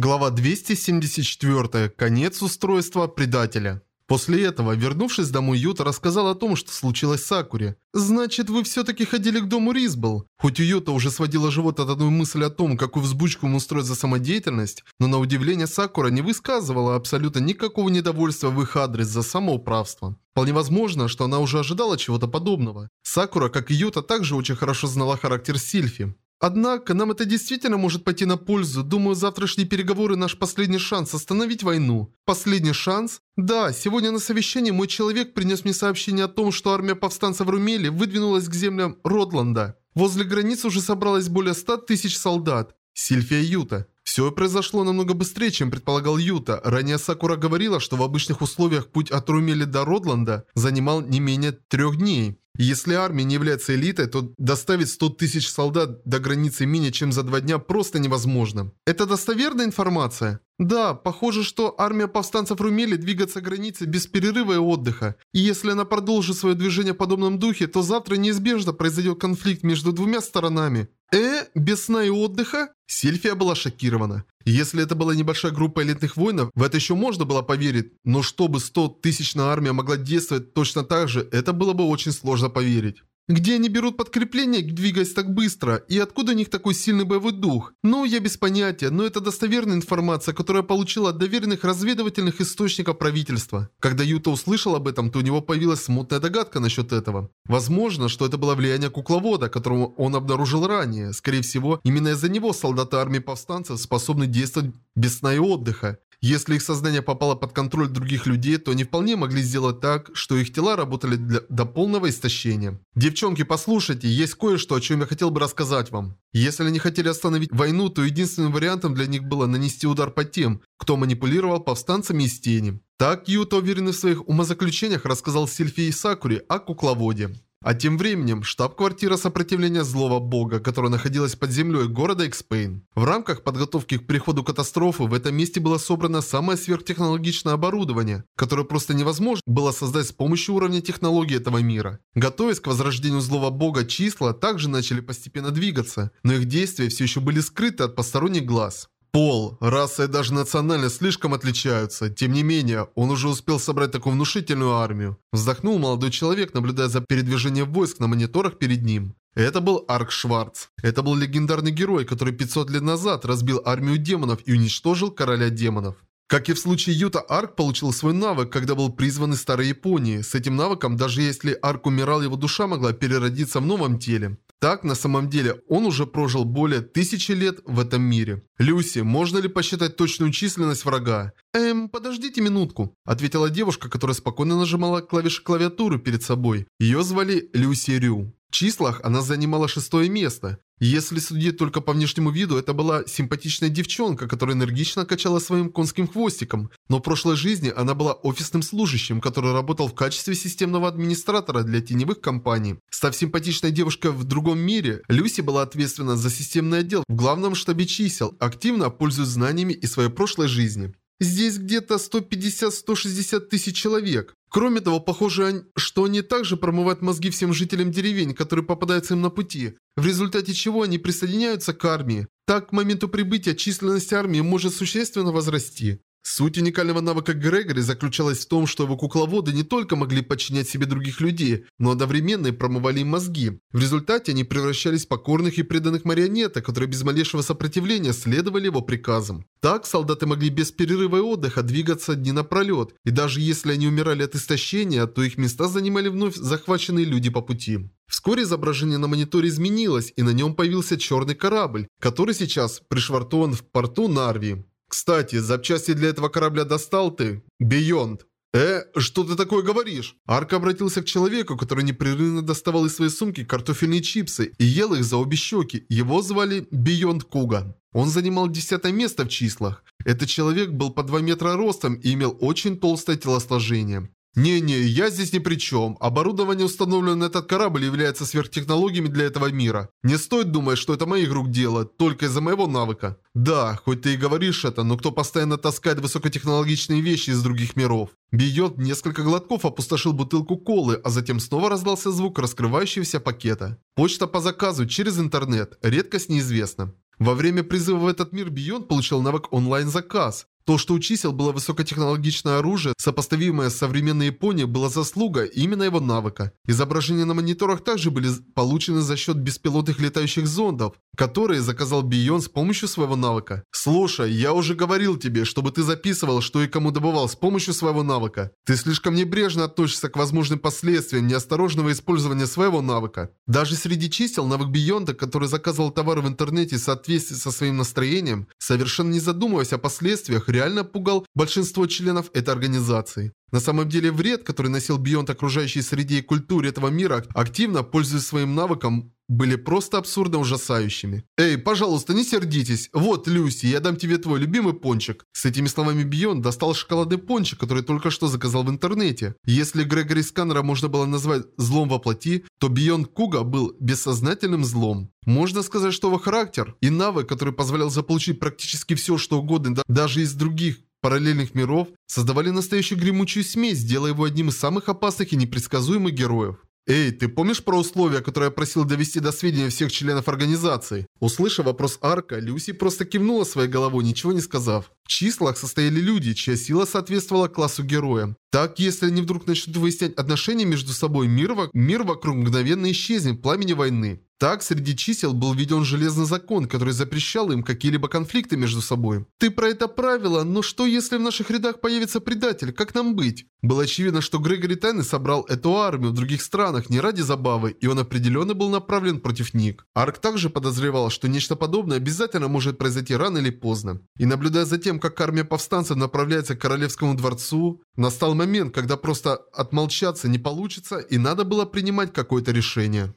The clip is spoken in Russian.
Глава 274. Конец устройства предателя. После этого, вернувшись домой, Юта рассказал о том, что случилось с Сакуре. «Значит, вы все-таки ходили к дому Ризбл?» Хоть Юта уже сводила живот от одной мысли о том, какую взбучку ему устроить за самодеятельность, но на удивление Сакура не высказывала абсолютно никакого недовольства в их адрес за самоуправство. Вполне возможно, что она уже ожидала чего-то подобного. Сакура, как и Юта, также очень хорошо знала характер Сильфи. Однако, нам это действительно может пойти на пользу. Думаю, завтрашние переговоры – наш последний шанс остановить войну. Последний шанс? Да, сегодня на совещании мой человек принес мне сообщение о том, что армия повстанцев Румели выдвинулась к землям Родланда. Возле границ уже собралось более 100 тысяч солдат. Сильфия Юта. Все произошло намного быстрее, чем предполагал Юта. Ранее Сакура говорила, что в обычных условиях путь от Румели до Родланда занимал не менее трех дней. Если армия не является элитой, то доставить 100 тысяч солдат до границы менее чем за два дня просто невозможно. Это достоверная информация? Да, похоже, что армия повстанцев Румели двигаться границы без перерыва и отдыха. И если она продолжит свое движение в подобном духе, то завтра неизбежно произойдет конфликт между двумя сторонами. Э, без сна и отдыха? Сильфия была шокирована. Если это была небольшая группа элитных воинов, в это еще можно было поверить, но чтобы 100-тысячная армия могла действовать точно так же, это было бы очень сложно поверить. Где они берут подкрепление, двигаясь так быстро? И откуда у них такой сильный боевой дух? Ну, я без понятия, но это достоверная информация, которую я получила от доверенных разведывательных источников правительства. Когда Юта услышал об этом, то у него появилась смутная догадка насчет этого. Возможно, что это было влияние кукловода, которого он обнаружил ранее. Скорее всего, именно из-за него солдаты армии повстанцев способны действовать без сна и отдыха. Если их сознание попало под контроль других людей, то они вполне могли сделать так, что их тела работали для, до полного истощения. Девчонки, послушайте, есть кое-что, о чем я хотел бы рассказать вам. Если они хотели остановить войну, то единственным вариантом для них было нанести удар по тем, кто манипулировал повстанцами из тени. Так Юта, уверенный в своих умозаключениях, рассказал Сильфи и Сакури о кукловоде. А тем временем, штаб-квартира сопротивления злого бога, которая находилась под землей города Экспейн. В рамках подготовки к переходу катастрофы в этом месте было собрано самое сверхтехнологичное оборудование, которое просто невозможно было создать с помощью уровня технологий этого мира. Готовясь к возрождению злого бога, числа также начали постепенно двигаться, но их действия все еще были скрыты от посторонних глаз. Пол, раса и даже национальность слишком отличаются. Тем не менее, он уже успел собрать такую внушительную армию. Вздохнул молодой человек, наблюдая за передвижением войск на мониторах перед ним. Это был Арк Шварц. Это был легендарный герой, который 500 лет назад разбил армию демонов и уничтожил короля демонов. Как и в случае Юта, Арк получил свой навык, когда был призван из Старой Японии. С этим навыком, даже если Арк умирал, его душа могла переродиться в новом теле. Так, на самом деле, он уже прожил более тысячи лет в этом мире. «Люси, можно ли посчитать точную численность врага?» «Эм, подождите минутку», – ответила девушка, которая спокойно нажимала клавиши клавиатуры перед собой. Ее звали Люси Рю. В числах она занимала шестое место. Если судить только по внешнему виду, это была симпатичная девчонка, которая энергично качала своим конским хвостиком. Но в прошлой жизни она была офисным служащим, который работал в качестве системного администратора для теневых компаний. Став симпатичной девушкой в другом мире, Люси была ответственна за системный отдел в главном штабе чисел, активно пользуясь знаниями из своей прошлой жизни. Здесь где-то 150-160 тысяч человек. Кроме того, похоже, что они также промывают мозги всем жителям деревень, которые попадаются им на пути, в результате чего они присоединяются к армии. Так, к моменту прибытия численность армии может существенно возрасти. Суть уникального навыка Грегори заключалась в том, что его кукловоды не только могли подчинять себе других людей, но одновременно и промывали им мозги. В результате они превращались в покорных и преданных марионеток, которые без малейшего сопротивления следовали его приказам. Так солдаты могли без перерыва и отдыха двигаться дни напролет, и даже если они умирали от истощения, то их места занимали вновь захваченные люди по пути. Вскоре изображение на мониторе изменилось, и на нем появился черный корабль, который сейчас пришвартован в порту Нарви. Кстати, запчасти для этого корабля достал ты? Бейонд. «Э, что ты такое говоришь?» Арк обратился к человеку, который непрерывно доставал из своей сумки картофельные чипсы и ел их за обе щеки. Его звали Бейонд Куга. Он занимал десятое место в числах. Этот человек был по 2 метра ростом и имел очень толстое телосложение. «Не-не, я здесь ни при чем. Оборудование, установленное на этот корабль, является сверхтехнологиями для этого мира. Не стоит думать, что это моих рук дело, только из-за моего навыка. Да, хоть ты и говоришь это, но кто постоянно таскает высокотехнологичные вещи из других миров?» Бьет несколько глотков опустошил бутылку колы, а затем снова раздался звук раскрывающегося пакета. Почта по заказу через интернет, редкость неизвестна. Во время призыва в этот мир Бионд получил навык онлайн-заказ. То, что у чисел было высокотехнологичное оружие, сопоставимое с современной Японией, было заслуга именно его навыка. Изображения на мониторах также были получены за счет беспилотных летающих зондов, которые заказал Бион с помощью своего навыка. Слушай, я уже говорил тебе, чтобы ты записывал, что и кому добывал с помощью своего навыка. Ты слишком небрежно относишься к возможным последствиям неосторожного использования своего навыка. Даже среди чисел навык Бионда, который заказывал товары в интернете в соответствии со своим настроением, совершенно не задумываясь о последствиях, реально пугал большинство членов этой организации. На самом деле вред, который носил Бионд окружающей среде и культуре этого мира, активно, пользуясь своим навыком, были просто абсурдно ужасающими. «Эй, пожалуйста, не сердитесь. Вот, Люси, я дам тебе твой любимый пончик». С этими словами Бион достал шоколадный пончик, который только что заказал в интернете. Если Грегори Сканера можно было назвать «злом во плоти», то Бион Куга был бессознательным злом. Можно сказать, что его характер и навык, который позволял заполучить практически все, что угодно, даже из других параллельных миров, создавали настоящую гремучую смесь, делая его одним из самых опасных и непредсказуемых героев. «Эй, ты помнишь про условия, которые я просил довести до сведения всех членов организации?» Услышав вопрос Арка, Люси просто кивнула своей головой, ничего не сказав. В числах состояли люди, чья сила соответствовала классу героя. Так, если они вдруг начнут выяснять отношения между собой, мир, мир вокруг мгновенно исчезнет в пламени войны. Так, среди чисел был введен железный закон, который запрещал им какие-либо конфликты между собой. Ты про это правило, но что если в наших рядах появится предатель, как нам быть? Было очевидно, что Грегори Тайны собрал эту армию в других странах не ради забавы, и он определенно был направлен против Ник. Арк также подозревал, что нечто подобное обязательно может произойти рано или поздно. И наблюдая за тем, как армия повстанцев направляется к Королевскому дворцу, настал момент, когда просто отмолчаться не получится, и надо было принимать какое-то решение.